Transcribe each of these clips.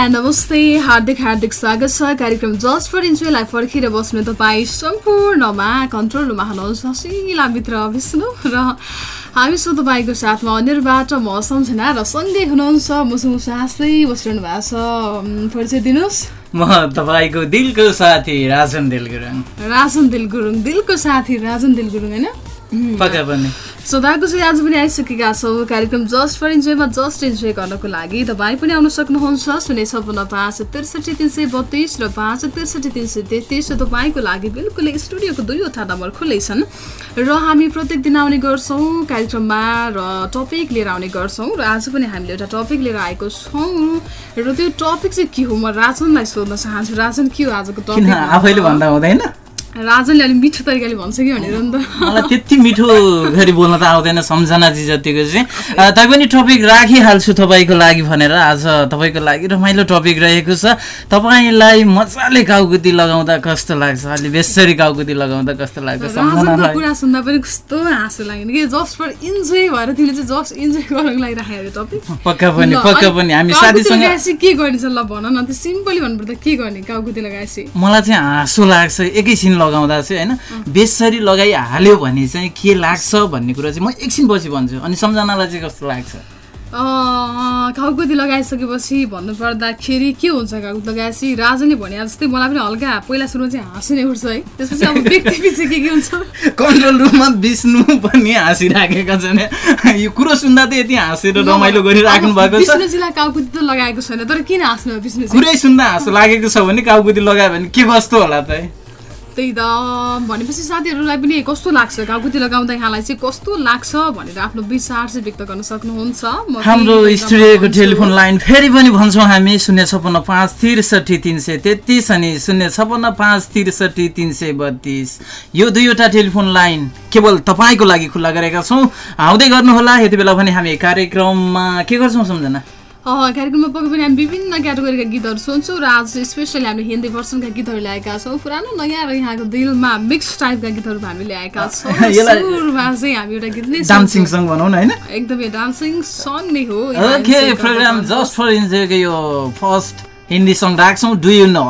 नमस्ते हार्दिक हार्दिक स्वागत छ कार्यक्रम जस्ट फर इन्जोयलाई पर्खेर बस्नु तपाईँ सम्पूर्णमा कन्ट्रोल रुममा हुनुहुन्छ शिलाभित्र विष्णु र हामी छौँ तपाईँको साथमा अनिर्बाट म सम्झना र सँगै हुनुहुन्छ मुसु मुसु हाँस्दै बसिरहनु भएको छ। परिचय दिनुहोस्। म तपाईँको दिलको साथी राजन दिल गुरुङ राजन दिल गुरुङ दिलको साथी राजन दिल गुरुङ होइन? पक्का पनि। श्रोताको चाहिँ आज पनि आइसकेका छौँ कार्यक्रम जस्ट फर इन्जोयमा जस्ट इन्जोय गर्नको लागि। तपाईँ पनि आउन सक्नुहुन्छ शून्य छपन्न पाँच त्रिसठी तिन सय बत्तिस र पाँच त्रिसठी तिन सय तेत्तिस र तपाईँको लागि बिल्कुलै स्टुडियोको दुईवटा नम्बर खुल्लै छन् र हामी प्रत्येक दिन आउने गर्छौँ कार्यक्रममा। र टपिक लिएर आउने गर्छौँ। र आज पनि हामीले एउटा टपिक लिएर आएको छौँ। र त्यो टपिक चाहिँ के हो? म राजनलाई सोध्न चाहन्छु। राजन के हो आजको टपिक आफैले भन्दा हुँदैन। राजनले अलिक मिठो तरिकाले भन्छ कि भनेर नि त। मलाई त्यति मिठो गरी बोल्न त आउँदैन सम्झनाजी जतिको चाहिँ। तैपनि टपिक राखिहाल्छु तपाईँको लागि भनेर आज तपाईँको लागि रमाइलो टपिक रहेको छ। तपाईँलाई मजाले काउकुती लगाउँदा कस्तो लाग्छ? अलि बेसरी काउकुती लगाउँदा कस्तो लाग्छ? कुरा सुन्दा पनि कस्तो हाँसो लाग्ने कि। जस्ट फर इन्जोय भएर तिमीले चाहिँ जस्ट इन्जोय गर्नको लागि राखेको टपिक पक्का पनि पक्का पनि। हामी साथीसँग के गर्ने छ ल भन न। त्यो सिम्पली भन्नुपर्दा के गर्ने काउकुती लगाएपछि? मलाई चाहिँ हाँसो लाग्छ। एकैछिन लगाउँदा चाहिँ होइन बेसरी लगाइहाल्यो भने चाहिँ के लाग्छ भन्ने कुरा चाहिँ म एकछिन पछि भन्छु। अनि सम्झनालाई चाहिँ कस्तो लाग्छ? काउकुती लगाइसकेपछि भन्नुपर्दाखेरि के हुन्छ काउकुती लगाएपछि? राजाले भने जस्तै मलाई पनि हल्का पहिला सुरुमा चाहिँ हाँसो नै उठ्छ है। त्यसपछि अब व्यक्ति पछि के के हुन्छ? कन्ट्रोल रुममा विष्णु पनि हाँसिराखेका छन्। यो कुरो सुन्दा त यति हाँसेर रमाइलो गरिराख्नु भएको छ। विष्णुजीलाई काउकुती त लगाएको छैन तर किन हाँस्नु भयो विष्णुजी? कुरै सुन्दा हाँसो लागेको छ भने काउकुती लगायो भने के कस्तो होला त त्यही त। भनेपछि साथीहरूलाई पनि कस्तो लाग्छ? काउकुती लगाउँदा यहाँलाई चाहिँ कस्तो लाग्छ भनेर आफ्नो विचार चाहिँ व्यक्त गर्न सक्नुहुन्छ? हाम्रो स्टुडियोको। टेलिफोन लाइन फेरि पनि भन्छौँ हामी शून्य छपन्न पाँच त्रिसठी तिन सय तेत्तिस अनि शून्य छपन्न पाँच त्रिसठी तिन सय बत्तिस। यो दुईवटा टेलिफोन लाइन केवल तपाईँको लागि खुल्ला गरेका छौँ। आउँदै गर्नुहोला यति बेला पनि हामी कार्यक्रममा के गर्छौँ सम्झना? कार्यक्रममा पक्कै पनि हामी विभिन्न क्याटेगोरीका गीतहरू सुन्छौँ र आज स्पेसली हामीले हिन्दी भर्सनका गीतहरू ल्याएका छौँ। पुरानो नयाँ र यहाँको दिलमा मिक्स टाइपका गीतहरू हामी ल्याएका छौँ। सुरुमा चाहिँ हामी एउटा गीत नै डान्सिङ सुन्छौँ। सङ भनौँ न होइन? एकदमै डान्सिङ सङ नै हो। ओके प्रोग्राम जस्ट फर इन्जोयको यो फर्स्ट हिन्दी सङ राख्छौँ डु यु नो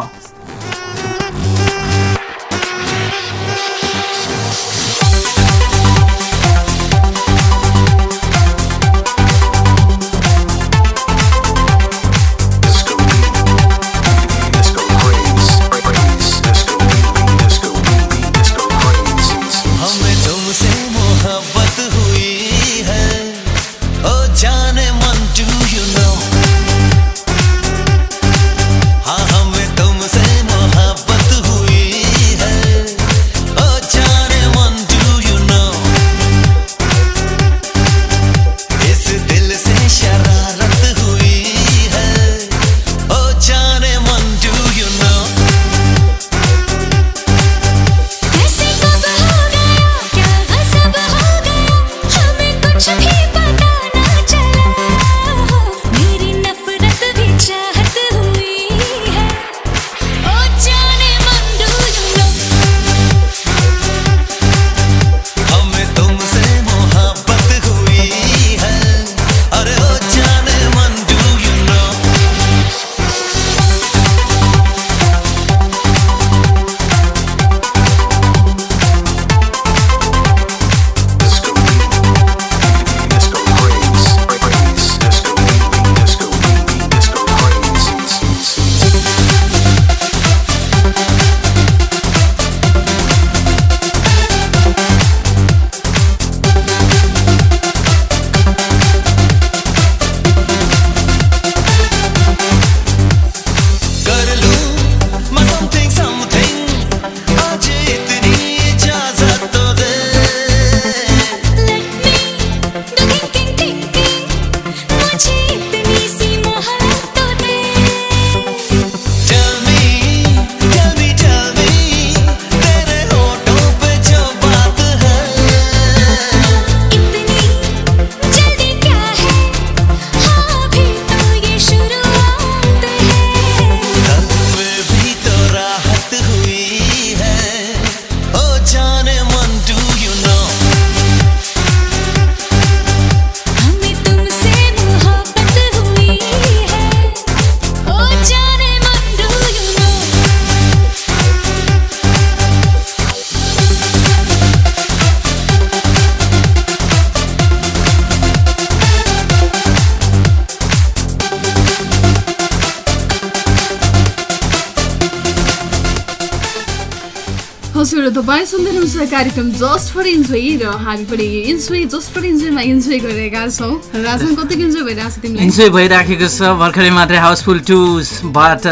कार्यक्रम जस्ट फर इन्जोय र हामी पनि इन्जोय जस्ट फर इन्जोयमा इन्जोय गरिरहेका छौँ। राजन कतिको इन्जोय भइरहेको छ तिमीलाई? इन्जोय भइराखेको छ भर्खरै मात्रै हाउसफुल टुबाट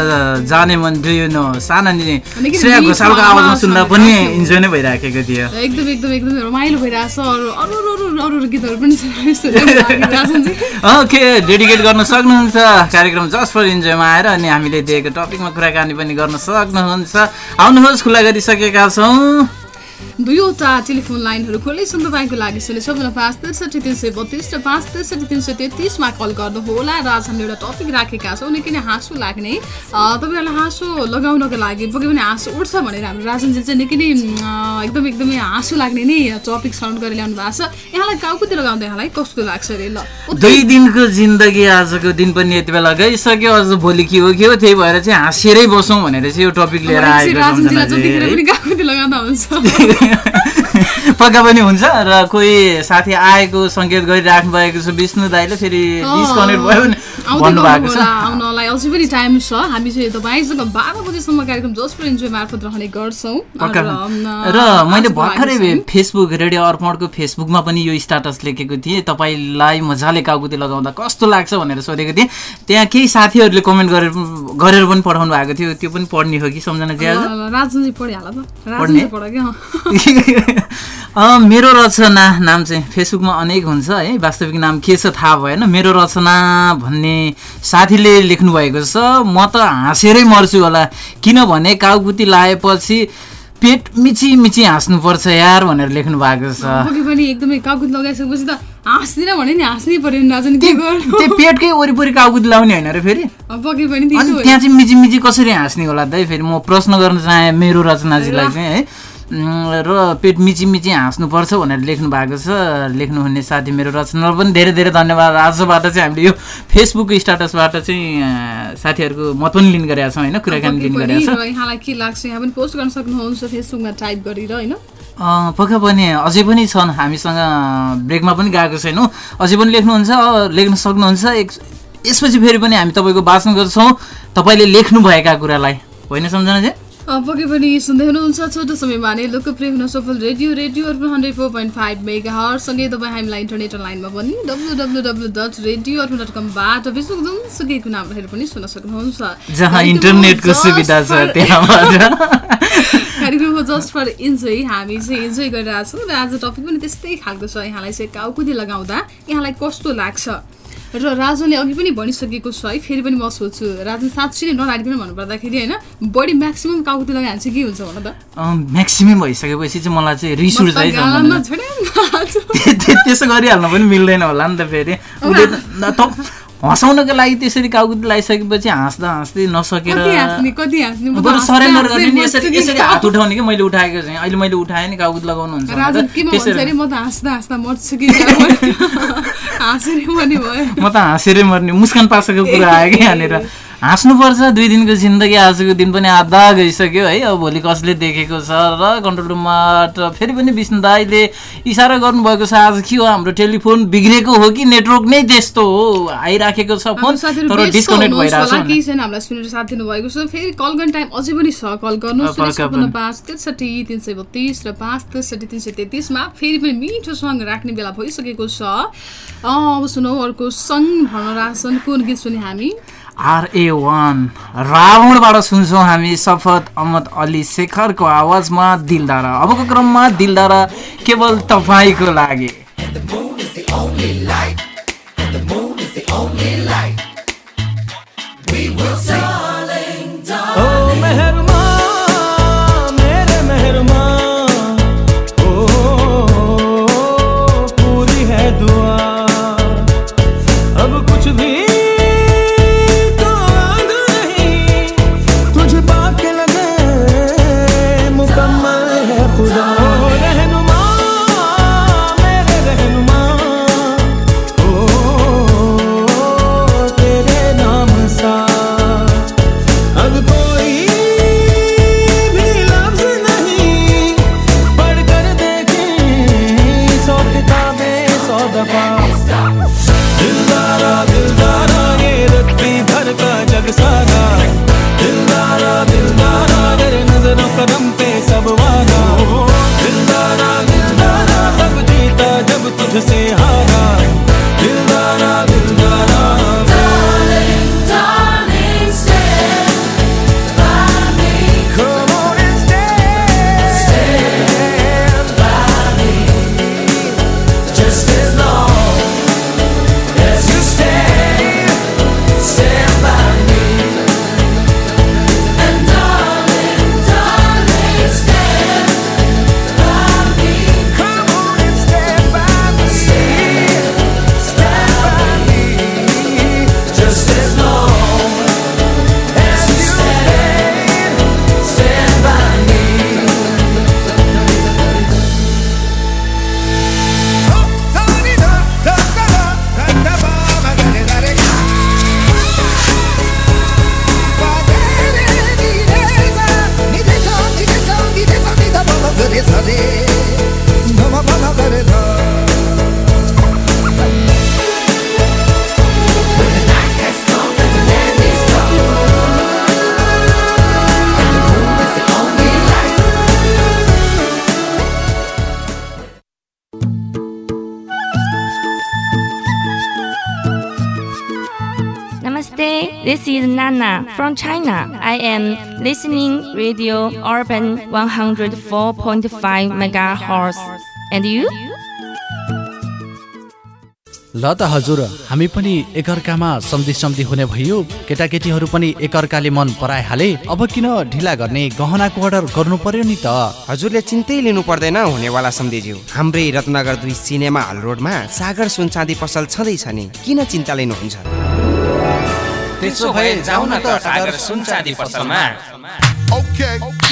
जाने मन डु नो साना श्रेया घोषालको आवाजमा आवाज सुन्दा पनि। इन्जोय नै भइराखेको थियो। एकदम एकदम एकदम रमाइलो भइरहेको छ अरू अरू अरू अरू अरू गीतहरू पनि ओके डेडिकेट गर्न सक्नुहुन्छ। कार्यक्रम जस्ट फर इन्जोयमा आएर अनि हामीले दिएको टपिकमा कुराकानी पनि गर्न सक्नुहुन्छ। आउनुहोस् खुला गरिसकेका छौँ। दुईवटा टेलिफोन लाइनहरू खुल्लै छन् तपाईँको लागि शून्य छपन्न पाँच त्रिसठी तिन सय बत्तिस र पाँच त्रिसठी तिन सय तेत्तिसमा कल गर्नुहोला र आज हामीले एउटा टपिक राखेका छौँ निकै नै हाँसो लाग्ने। तपाईँहरूलाई हाँसो लगाउनको लागि पक्कै पनि हाँसो उठ्छ भनेर हाम्रो राजनजी चाहिँ निकै नै एकदम एकदमै हाँसो लाग्ने नै टपिक साउन्ड गरेर ल्याउनु भएको छ। यहाँलाई काउकुती लगाउँदा यहाँलाई कस्तो लाग्छ अरे ल दुई दिनको जिन्दगी आजको दिन पनि यति बेला गइसक्यो अझ भोलि के हो के हो त्यही भएर चाहिँ हाँसेरै बसौँ भनेर चाहिँ यो टपिक लिएर आएको राजनजीलाई जतिखेर सम्झना पनि काउकुती लगाउँदा हुन्छ पक्का पनि हुन्छ र कोही साथी आएको सङ्केत गरिराख्नु भएको छ विष्णु दाईले फेरि डिस्कनेक्ट भयो भने भन्नुभएको छ। आउनलाई अझै पनि टाइम छ। हामी चाहिँ तपाईँसँग बाह्र बजीसम्म कार्यक्रम फर इन्जोय मार्फत रहने गर्छौँ। र, मैले भर्खरै फेसबुक रेडियो अर्पणको फेसबुकमा पनि यो स्टाटस लेखेको थिएँ। तपाईँलाई मजाले काउकुती लगाउँदा कस्तो लाग्छ भनेर सोधेको थिएँ। त्यहाँ केही साथीहरूले कमेन्ट गरेर गरेर पनि पठाउनु भएको थियो। त्यो पनि पढ्ने हो कि सम्झना राजनजी पढिहाल त। मेरो रचना नाम चाहिँ फेसबुकमा अनेक हुन्छ है। वास्तविक नाम के छ थाहा भएन। मेरो रचना भन्ने साथीले लेख्नु भएको छ म त हाँसेरै मर्छु होला। किनभने काउकुती लाएपछि पेट मिची मिची हाँस्नुपर्छ यार भनेर लेख्नु भएको छ एकदमै काकुत लगाइसकेपछि त हाँस्दिनँ भने नि हाँस्नै पर्यो नि राजन के गर्नु? त्यो पेटकै वरिपरि काउकुती लाउने होइन र फेरि। पनि त्यहाँ चाहिँ मिची मिची कसरी हाँस्ने होला त फेरि? म प्रश्न गर्न चाहेँ मेरो रचनाजीलाई चाहिँ है। र पेट मिची मिची हाँस्नुपर्छ भनेर लेख्नु भएको छ। लेख्नुहुने साथी मेरो रचनालाई पनि धेरै धेरै धन्यवाद। आजबाट चाहिँ हामीले यो फेसबुक स्टाटसबाट चाहिँ साथीहरूको मत पनि लिने गरेका छौँ होइन? कुराकानी लिने गरेका छौँ। यहाँलाई के लाग्छ? यहाँ पनि पोस्ट गर्न सक्नुहुन्छ फेसबुकमा टाइप गरेर होइन? पक्का पनि। अझै पनि छन्। हामीसँग ब्रेकमा पनि गएको छैनौँ। अझै पनि लेख्नुहुन्छ लेख्न सक्नुहुन्छ। एक यसपछि फेरि पनि हामी तपाईँको वाचन गर्छौँ। तपाईँले लेख्नुभएका कुरालाई। होइन सम्झना चाहिँ पक्कै पनि सुन्दै हुनुहुन्छ छोटो समयमा नै लोकप्रिय हुन सफल radio radio Arpan hundred four point five mega सँगै तपाईँ हामीलाई इन्टरनेट लाइनमा पनि W W W dot radio Arpan dot कमबाट जुनसुकैको नाम रहेर पनि सुन्न सक्नुहुन्छ। जहाँ इन्टरनेटको सुविधा छ त्यहाँबाट। कार्यक्रमको जस्ट फर इन्जोय हामी चाहिँ इन्जोय गरिरहेको छौँ र आज टपिक पनि त्यस्तै खालको छ। यहाँलाई चाहिँ काउकुदी लगाउँदा यहाँलाई कस्तो लाग्छ? र राजनले अघि पनि भनिसकेको छ है फेरि पनि म सोध्छु। राजन साँच्ची नै नराडिकन भन्नुपर्दाखेरि होइन बडी म्याक्सिमम् काउकुती चाहिँ के हुन्छ भन त? म्याक्सिमम् भइसकेपछि चाहिँ मलाई चाहिँ रिस उठ्छ त्यसो गरिहाल्न पनि मिल्दैन होला नि त फेरि। हँसाउनको लागि त्यसरी काउकुती लगाइसकेपछि हाँस्दा हाँस्दै नसकेर बरु सरेन्डर गर्ने नि यसरी यसरी हात उठाउने कि मैले उठाएको चाहिँ? अहिले मैले उठाएँ नि काउकुती लगाउनुहुन्छ म त हाँसेरै मर्ने मुस्कान पासेको कुरा आयो कि यहाँनिर। हाँस्नुपर्छ दुई दिनको जिन्दगी आजको दिन पनि आधा गइसक्यो है। अब भोलि कसले देखेको छ र कन्ट्रोल रुमबाट फेरि पनि विष्णु दाईले इसारा गर्नुभएको छ आज के हो? हाम्रो टेलिफोन बिग्रेको हो कि नेटवर्क नै त्यस्तो हो? आइराखेको छ फोन तर डिस्कनेक्ट भइरहेको छ। केही छैन हामीलाई सुनेर साथ दिनुभएको छ। फेरि कल गर्ने टाइम अझै पनि छ। कल गर्नु। पाँच त्रिसठी तिन सय बत्तिस र पाँच त्रिसठी तिन सय तेत्तिसमा फेरि पनि मिठो सङ्ग राख्ने बेला भइसकेको छ। अब सुनौ अर्को सङ्ग भन्न रासन। कुन गीत सुने हामी? आरए वान रावणबाट सुन्छौँ हामी शपथ अहमद अली शेखरको आवाजमा दिलदारा। अबको क्रममा दिलदारा केवल तपाईँको लागि। gets a day. This is Nana from China. I am listening Radio Urban 104.5 megahertz. And you? ल त हजुर हामी पनि एकअर्कामा सम्धि सम्धि हुने भयो केटाकेटीहरू पनि एकअर्काले मन पराइहाले अब किन ढिला गर्ने गहनाको अर्डर गर्नु पर्यो नि त हजुरले चिन्तै लिनु पर्दैन हुनेवाला सम्धिज्यू हाम्रै रत्नगर दुई सिनेमा हल रोडमा सागर सुनचाँदी पसल छँदैछ नि किन चिन्ता लिनुहुन्छ त्यसो भए जाउँ न त सागर सुनचाँदी पसलमा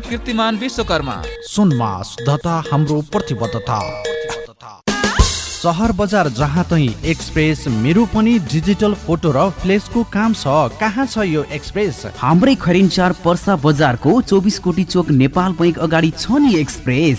कीर्तिमान विश्वकर्मा। सुनमा शुद्धता हाम्रो प्रतिबद्धता। सहर बजार जहाँ तै एक्सप्रेस मेरो पनि डिजिटल फोटो र फ्लेसको काम छ। कहाँ छ यो एक्सप्रेस? हाम्रै खरिन्चार पर्सा बजारको चौबिस कोटी चोक नेपाल बैङ्क अगाडि छ नि एक्सप्रेस।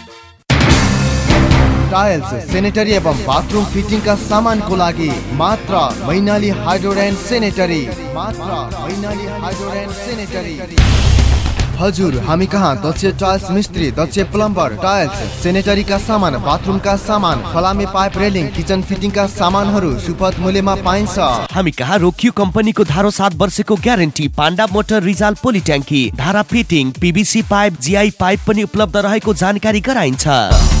Tiles sanitary एवं बाथरूम फिटिङका सामानको लागि मात्र मैनाली हाइड्रोड एन्ड सेनेटरी मात्र मैनाली हाइड्रोड एन्ड सेनेटरी हजुर हामी कहाँ? दक्ष टाइल्स मिस्त्री दक्ष प्लम्बर टाइल्स सेनेटरीका सामान बाथरुमका सामान फलामे पाइप रेलिङ किचन फिटिङका सामानहरू सुपथ मूल्यमा पाइन्छ। हामी कहाँ? रोकियो कम्पनीको धारो सात वर्षको ग्यारेन्टी पाण्डा मोटर रिजाल पोलिट्याङ्की। धारा fitting PVC pipe GI pipe पनि उपलब्ध रहेको जानकारी गराइन्छ।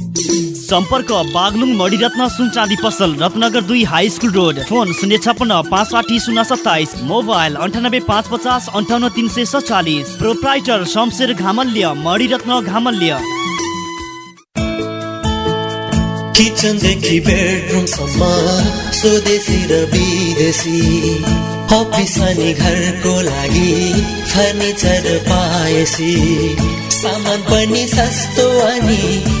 सम्पर्क बागलुङ मणिरत्न सुन चाँदी पसल रत्नगर दुई हाई स्कुल रोड। फोन शून्य छप्पन्न पाँच साठी शून्य सत्ताइस। मोबाइल अन्ठानब्बे पाँच पचास अन्ठाउन्न तिन सय सत्तालिस प्रोप्राइटर शमशेर घामल्य मणिरत्न घामल्य। किचनदेखि बेडरुमसम्म स्वदेशी र विदेशी। अफिस अनि घरको लागि फर्निचर पाएसी। सामान पनि सस्तो अनि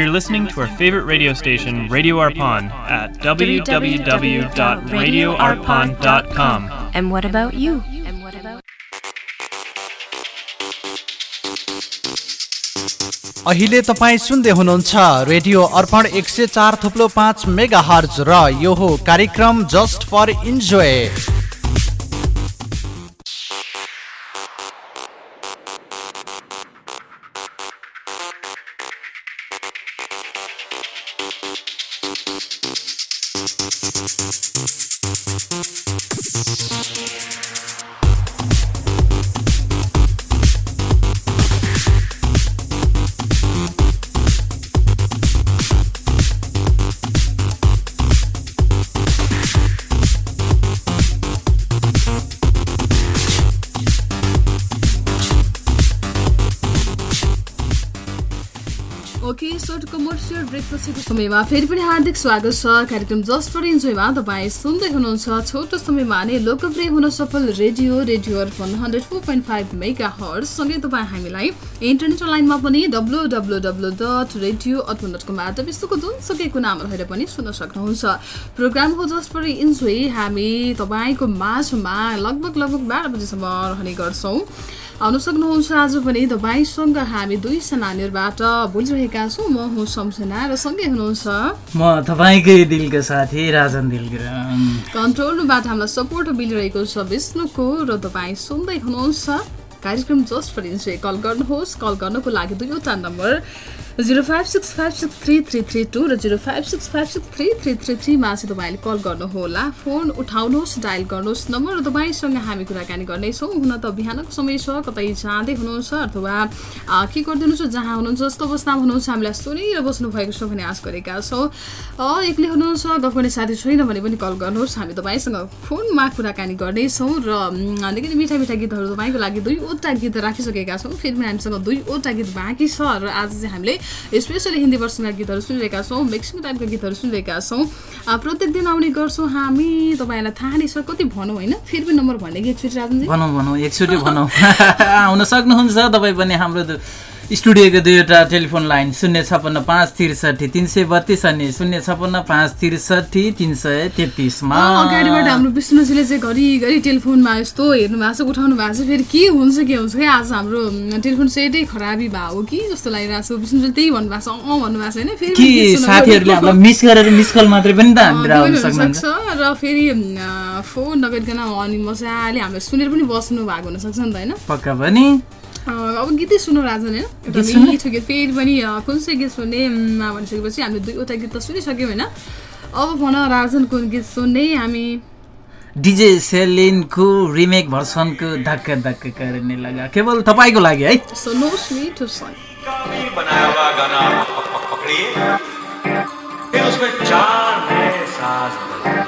We're listening to our favorite radio station, Radio Arpon, at www.radioarpon.com. And what about you? अहिले तपाईँ सुन्दै हुनुहुन्छ रेडियो अर्पण एक सय चार थुप्लो पाँच मेगा हर्ज र यो हो कार्यक्रम just for enjoy okay short commercial break पछिको समयमा फेरि पनि हार्दिक स्वागत छ। कार्यक्रम जस्ट फर इन्जोयमा तपाईँ सुन्दै हुनुहुन्छ छोटो समयमा नै लोकप्रिय हुन सफल radio radio Arpan hundred four point five mega हर्ससँगै तपाईँ हामीलाई इन्टरनेट लाइनमा पनि W W W dot radio Arpan dot विश्वको जुनसुकै कुनामा रहेर पनि सुन्न सक्नुहुन्छ। प्रोग्राम हो जस्ट फर इन्जोय। हामी तपाईँको माझमा लगभग लगभग बाह्र बजीसम्म रहने गर्छौँ। आउन सक्नुहुन्छ आज पनि तपाईँसँग हामी दुई नानीहरूबाट बोलिरहेका छौँ। म हुँ सम्झना र सँगै हुनुहुन्छ। म तपाईँकै दिलको साथी राजन दिलगिरम। कन्ट्रोलबाट हामीलाई सपोर्ट मिलिरहेको छ विष्णुको र तपाईँ सुन्दै हुनुहुन्छ। कार्यक्रम जस्ट फर इन्जोय। कल गर्नुहोस्। कल गर्नको लागि दुईवटा number. Zero five six five six three three three two र zero five six five six three three three थ्रीमा चाहिँ तपाईँले कल गर्नुहोला। फोन उठाउनुहोस् डायल गर्नुहोस्। नम्बर र तपाईँसँग हामी कुराकानी गर्नेछौँ। हुन त बिहानको समय छ। कतै जाँदै हुनुहुन्छ अथवा के गर्दै हुनुहुन्छ जहाँ हुनुहुन्छ जस्तो अवस्थामा हुनुहुन्छ हामीलाई सुनिएर बस्नु भएको छ भने आश गरेका छौँ। एक्लै हुनुहुन्छ गफ गर्ने साथी छैन भने पनि कल गर्नुहोस्। हामी तपाईँसँग फोनमा कुराकानी गर्नेछौँ र निकै मिठा मिठा गीतहरू तपाईँको लागि दुईवटा गीत राखिसकेका छौँ। फेरि पनि हामीसँग दुईवटा गीत बाँकी छ। र आज चाहिँ हामीले स्पेसली हिन्दी वर्षका गीतहरू सुनिरहेका छौँ मिक्सिङ टाइपका गीतहरू सुनिरहेका छौँ। प्रत्येक दिन आउने गर्छौँ हामी। तपाईँलाई थाहा नै छ कति भनौँ होइन? फेरि पनि नम्बर भन्ने कि एकचोटि राजनजी? भनौँ भनौँ एकचोटि भनौँ। आउन सक्नुहुन्छ तपाईँ पनि हाम्रो स्टुडियोको दुईवटा टेलिफोन लाइन शून्य छपन्न पाँच त्रिसठी तिन सय बत्तिस अनि शून्य छपन्न पाँच त्रिसठी तिन सय तेत्तिसमा। अगाडिबाट हाम्रो विष्णुजीले चाहिँ घरिघरि टेलिफोनमा यस्तो हेर्नु भएको छ उठाउनु भएको छ फेरि के हुन्छ के हुन्छ है आज हाम्रो टेलिफोन सेटै खराबी हो कि जस्तो लागिरहेको छ। विष्णुजीले त्यही भन्नुभएको छ अँ भन्नुभएको छ होइन फेरि कि के साथीहरूले भयो? हामीलाई मिस गरेर मिस कल मात्रै पनि त हुनसक्छ। र फेरि फोन नगरिकन अनि मजाले हामीले सुनेर पनि बस्नु भएको हुनसक्छ नि त होइन? पक्का पनि? अब गीतै सुनौ राजन होइन एउटा? मिठो गीत फेरि पनि कुन चाहिँ गीत सुन्ने भनिसकेपछि हामीले दुईवटा गीत त सुनिसक्यौँ होइन? अब भन राजन कुन गीत सुन्ने हामी डिजे सेलिनको रिमेक भर्सनको धक्क धक्क करने लगा। केवल तपाईँको लागि है? सुन्नुहोस् मिठो फिर उसमें चार नए साज बदलिए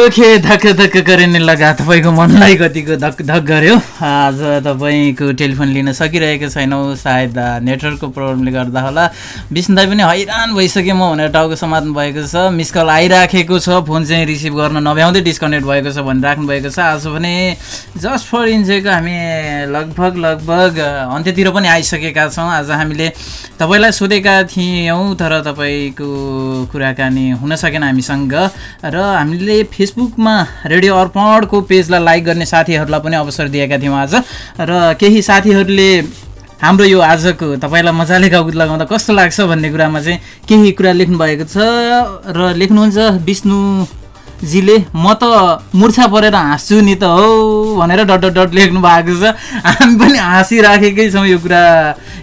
ओके धक्क धक्क गरिने लगा तपाईँको मनलाई कतिको धक धक गऱ्यो आज तपाईँको टेलिफोन लिन सकिरहेको छैनौँ सायद नेटवर्कको प्रब्लमले गर्दा होला। विष्णु दाई पनि हैरान भइसक्यो म भनेर टाउको समात्नु भएको छ। मिस कल आइराखेको छ फोन चाहिँ रिसिभ गर्न नभ्याउँदै डिस्कनेक्ट भएको छ भनिराख्नु भएको छ। आज भने जस्ट फर इन्जोयको हामी लगभग लगभग अन्त्यतिर पनि आइसकेका छौँ। आज हामीले तपाईँलाई सोधेका थियौँ तर तपाईँको कुराकानी हुन सकेन हामीसँग। र हामीले फेसबुकमा रेडियो अर्पणको पेजलाई लाइक गर्ने साथीहरूलाई पनि अवसर दिएका थियौँ आज। र केही साथीहरूले हाम्रो यो आजको तपाईँलाई मजाले गाउत लगाउँदा कस्तो लाग्छ भन्ने कुरामा चाहिँ केही कुरा लेख्नु भएको छ। र लेख्नुहुन्छ विष्णुजीले म त मुर्छा परेर हाँस्छु नि त हौ भनेर डट डट डट लेख्नु भएको छ। हामी पनि हाँसिराखेकै छौँ यो कुरा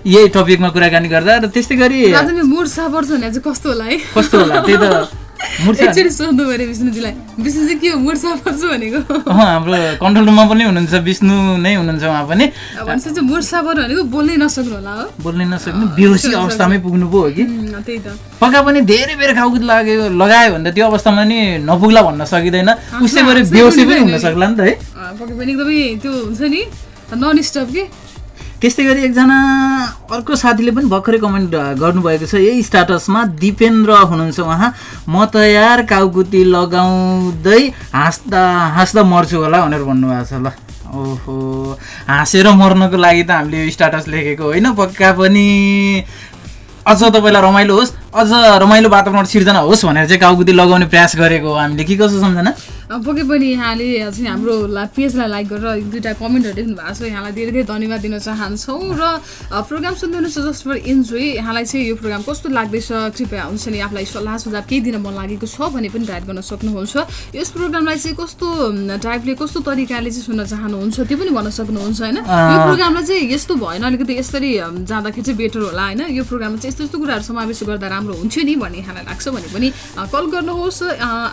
यही टपिकमा कुराकानी गर्दा। र त्यस्तै गरी मुड सापर्छ भने चाहिँ कस्तो होला है? कस्तो होला? त्यही त। मुर्छा एकचोटि सोध्नु पऱ्यो विष्णुजीलाई विष्णु चाहिँ के हो मुड सापर्छु भनेको? अँ, हाम्रो कन्ट्रोल रुममा पनि हुनुहुन्छ विष्णु नै हुनुहुन्छ उहाँ पनि। अब भनेपछि चाहिँ मुड सापर भनेको बोल्नै नसक्नु होला हो। बोल्नै नसक्ने बेहोसी अवस्थामै पुग्नु पो हो कि? उम्, त्यही त। पक्का पनि धेरै बेर खाउकुत लाग्यो लगायो भने त त्यो अवस्थामा नि नपुग्ला भन्न सकिँदैन। उसै गरी बेहोसी पनि हुन। सक्ला नि त है। पक्कै पनि एकदमै त्यो हुन्छ नि नन स्टप के? त्यस्तै गरी एकजना अर्को साथीले पनि भर्खरै कमेन्ट गर्नुभएको छ। यही स्टाटसमा दिपेन्द्र हुनुहुन्छ उहाँ। म त यार काउकुती लगाउँदै हाँस्दा हाँस्दा मर्छु होला भनेर भन्नुभएको छ। ल ओहो। हाँसेर मर्नको लागि त हामीले यो स्टाटस लेखेको होइन पक्का पनि। अझ तपाईँलाई रमाइलो होस् अझ रमाइलो वातावरण सिर्जना होस् भनेर चाहिँ काउकुती लगाउने प्रयास गरेको हामीले के कसो सम्झना? पक्कै पनि यहाँले चाहिँ हाम्रो पेजलाई लाइक गरेर एक दुईवटा कमेन्टहरू लेख्नु भएको छ। यहाँलाई धेरै धेरै धन्यवाद दिन चाहन्छौँ र प्रोग्राम सुन्दै हुनुहुन्छ जस्ट फर इन्जोय यहाँलाई चाहिँ यो प्रोग्राम कस्तो लाग्दैछ कृपया हुन्छ नि आफूलाई सल्लाह सुझाव केही दिन मन लागेको छ भने पनि राइट गर्न सक्नुहुन्छ। यस प्रोग्रामलाई चाहिँ कस्तो टाइपले कस्तो तरिकाले चाहिँ सुन्न चाहनुहुन्छ त्यो पनि भन्न सक्नुहुन्छ होइन? यो प्रोग्रामलाई चाहिँ यस्तो भएन अलिकति यसरी जाँदाखेरि चाहिँ बेटर होला होइन? यो प्रोग्राममा चाहिँ यस्तो यस्तो कुराहरू समावेश गर्दा राम्रो हुन्थ्यो नि भन्ने यहाँलाई लाग्छ भने पनि कल गर्नुहोस्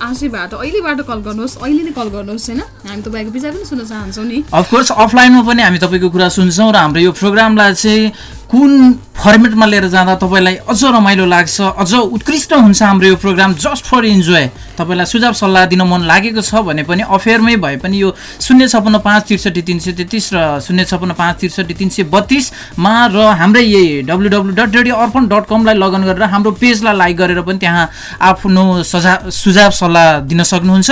आजैबाट अहिलेबाट कल गर्नुहोस् अहिले नै कल गर्नुहोस् होइन? हामी तपाईँको विचार पनि सुन्न चाहन्छौँ नि। अफकोर्स अफलाइनमा पनि हामी तपाईँको कुरा सुन्छौँ र हाम्रो यो प्रोग्रामलाई चाहिँ कुन फर्मेटमा लिएर जाँदा तपाईँलाई अझ रमाइलो लाग्छ अझ उत्कृष्ट हुन्छ हाम्रो यो प्रोग्राम जस्ट फर इन्जोय। तपाईँलाई सुझाव सल्लाह दिन मन लागेको छ भने पनि अफेयरमै भए पनि यो शून्य छपन्न पाँच त्रिसठी तिन सय तेत्तिस र शून्य छपन्न पाँच त्रिसठी तिन सय बत्तिसमा र हाम्रै यही W W dot radio Arpan dot कमलाई लगन गरेर हाम्रो पेजलाई लाइक गरेर पनि त्यहाँ आफ्नो सझा सुझाव सल्लाह दिन सक्नुहुन्छ।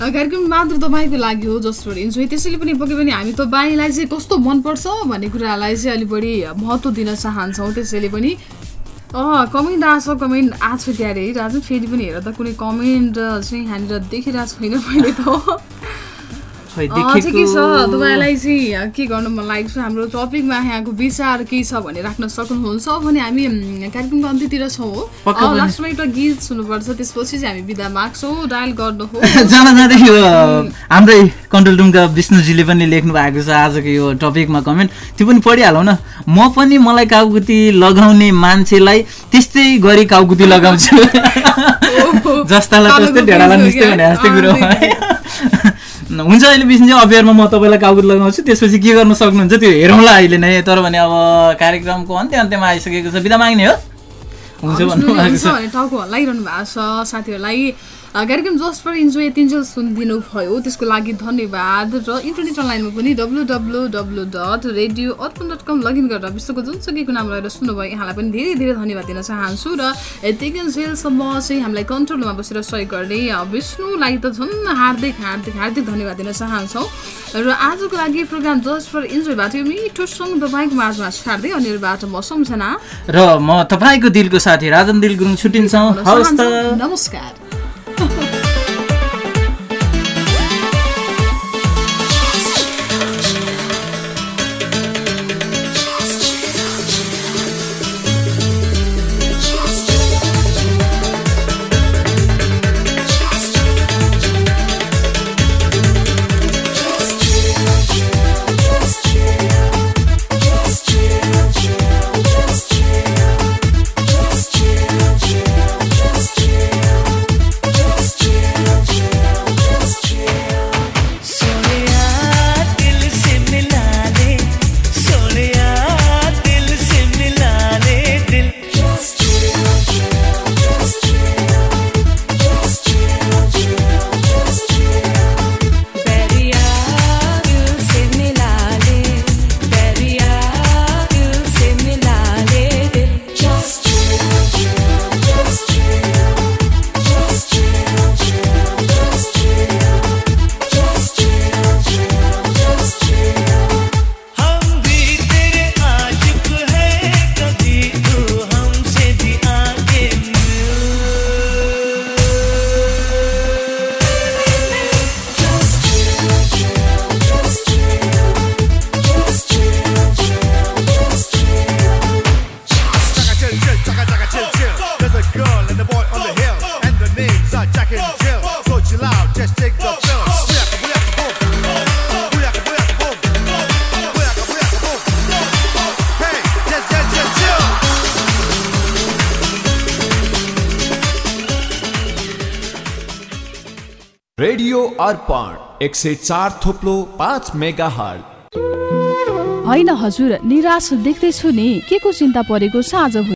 कार्यक्रम मात्र तपाईँको लागि हो जस्तो इन्जोय त्यसैले पनि पक्कै पनि हामी तपाईँलाई चाहिँ कस्तो मनपर्छ भन्ने कुरालाई चाहिँ अलिक बढी महत्त्व दिन चाहन्छौँ। त्यसैले पनि कमेन्ट आएको छ कमेन्ट आएको छ क्यारे। राजु फेरि पनि हेर त कुनै कमेन्ट चाहिँ यहाँनिर देखिरहेको छैन मैले त। खै अँ, ठिकै छ। तपाईँलाई चाहिँ के गर्नु मन लागेको छ हाम्रो टपिकमा यहाँको विचार के छ भने राख्न सक्नुहुन्छ भने हामी कार्यक्रमको अन्त्यतिर छौँ हो। लास्टमा एउटा गीत सुन्नुपर्छ त्यसपछि चाहिँ हामी बिदा माग्छौँ। डायल गर्नु हो। जाँदा जाँदै यो हाम्रै कन्ट्रोल रुमका विष्णुजीले पनि लेख्नु भएको छ आजको यो टपिकमा कमेन्ट। त्यो पनि पढिहालौँ न। म पनि मलाई काउकुती लगाउने मान्छेलाई त्यस्तै गरी काउकुती लगाउँछु। जस्तालाई त्यस्तै ढेडालाई निस्तै भने जस्तै कुरो। हुन्छ अहिले विष्णुजी अफेयरमा म तपाईँलाई काउकुती लगाउँछु त्यसपछि के गर्न सक्नुहुन्छ त्यो हेरौँला अहिले नै। तर भने अब कार्यक्रमको अन्त्य अन्त्यमा आइसकेको छ। बिदा माग्ने हो। हुन्छ भन्नुभएको छ। टाउको हल्लाइरहनु भएको छ। साथीहरूलाई कार्यक्रम जस्ट फर इन्जोय तिनजेल सुनिदिनु भयो त्यसको लागि धन्यवाद र इन्टरनेट अनलाइनमा पनि W W W dot radio Arpan dot com login गरेर विश्वको जुनसुकैको नाम रहेर सुन्नुभयो। यहाँलाई पनि धेरै धेरै धन्यवाद दिन चाहन्छु र यतिकै जेलसम्म चाहिँ हामीलाई कन्ट्रोलमा बसेर सहयोग गर्ने विष्णुलाई त झन् हार्दिक हार्दिक हार्दिक धन्यवाद दिन चाहन्छौँ। र आजको लागि प्रोग्राम जस्ट फर इन्जोयबाट यो मिठो सङ्ग तपाईँको माझमा छाड्दै अनिहरूबाट म सम्झना। र म तपाईँको दिलको साथी राजन दिल गुरुङ छुट्टिन्छौँ। नमस्कार। एक सय चार थोप्लो पाँच मेगा हट होइन हजुर निराश देख्दैछु नि के को चिन्ता परेको आज